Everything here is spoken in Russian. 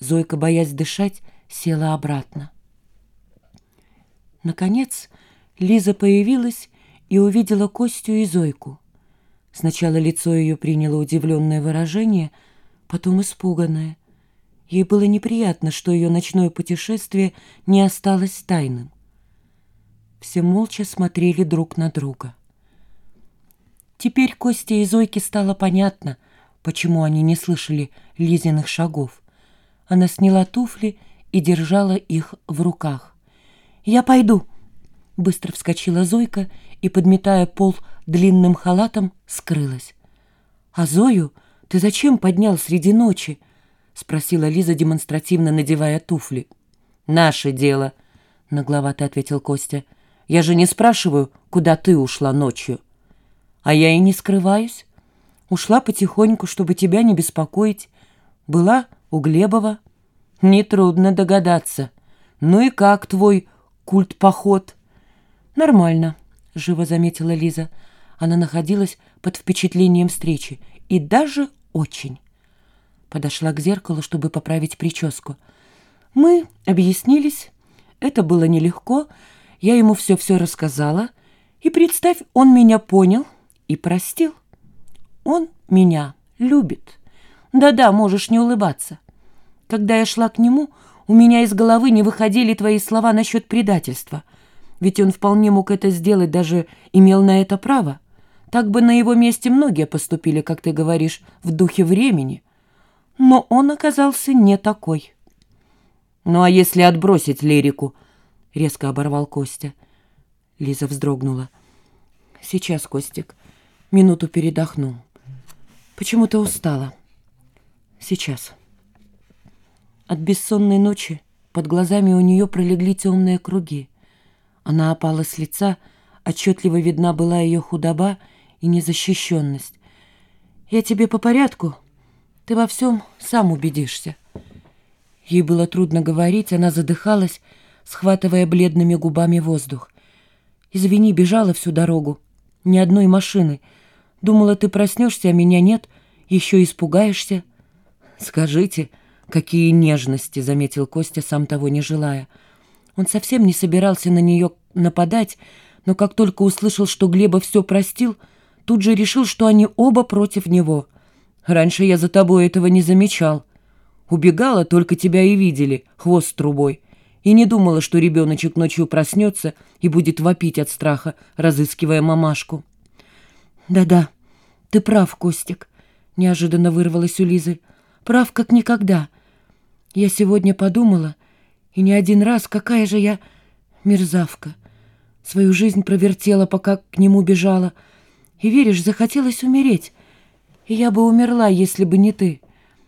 Зойка, боясь дышать, села обратно. Наконец Лиза появилась и увидела Костю и Зойку. Сначала лицо ее приняло удивленное выражение, потом испуганное. Ей было неприятно, что ее ночное путешествие не осталось тайным. Все молча смотрели друг на друга. Теперь Косте и Зойке стало понятно, почему они не слышали Лизиных шагов. Она сняла туфли и держала их в руках. «Я пойду!» Быстро вскочила Зойка и, подметая пол длинным халатом, скрылась. «А Зою ты зачем поднял среди ночи?» — спросила Лиза, демонстративно надевая туфли. «Наше дело», — нагловато ответил Костя. «Я же не спрашиваю, куда ты ушла ночью». «А я и не скрываюсь. Ушла потихоньку, чтобы тебя не беспокоить. Была у Глебова». «Нетрудно догадаться. Ну и как твой культ-поход?» «Нормально», — живо заметила Лиза. Она находилась под впечатлением встречи. И даже очень. Подошла к зеркалу, чтобы поправить прическу. Мы объяснились. Это было нелегко. Я ему все-все рассказала. И, представь, он меня понял и простил. Он меня любит. Да-да, можешь не улыбаться. Когда я шла к нему, у меня из головы не выходили твои слова насчет предательства — ведь он вполне мог это сделать, даже имел на это право. Так бы на его месте многие поступили, как ты говоришь, в духе времени. Но он оказался не такой. «Ну а если отбросить лирику?» — резко оборвал Костя. Лиза вздрогнула. «Сейчас, Костик, минуту передохну. Почему-то устала. Сейчас». От бессонной ночи под глазами у нее пролегли темные круги. Она опала с лица, отчетливо видна была ее худоба и незащищенность. «Я тебе по порядку, ты во всем сам убедишься». Ей было трудно говорить, она задыхалась, схватывая бледными губами воздух. «Извини, бежала всю дорогу. Ни одной машины. Думала, ты проснешься, а меня нет. Еще испугаешься». «Скажите, какие нежности!» — заметил Костя, сам того не желая. Он совсем не собирался на нее нападать, но как только услышал, что Глеба все простил, тут же решил, что они оба против него. «Раньше я за тобой этого не замечал. Убегала, только тебя и видели, хвост трубой. И не думала, что ребеночек ночью проснется и будет вопить от страха, разыскивая мамашку». «Да-да, ты прав, Костик», — неожиданно вырвалась у Лизы. «Прав, как никогда. Я сегодня подумала, и не один раз, какая же я мерзавка. Свою жизнь провертела, пока к нему бежала. И, веришь, захотелось умереть. И я бы умерла, если бы не ты.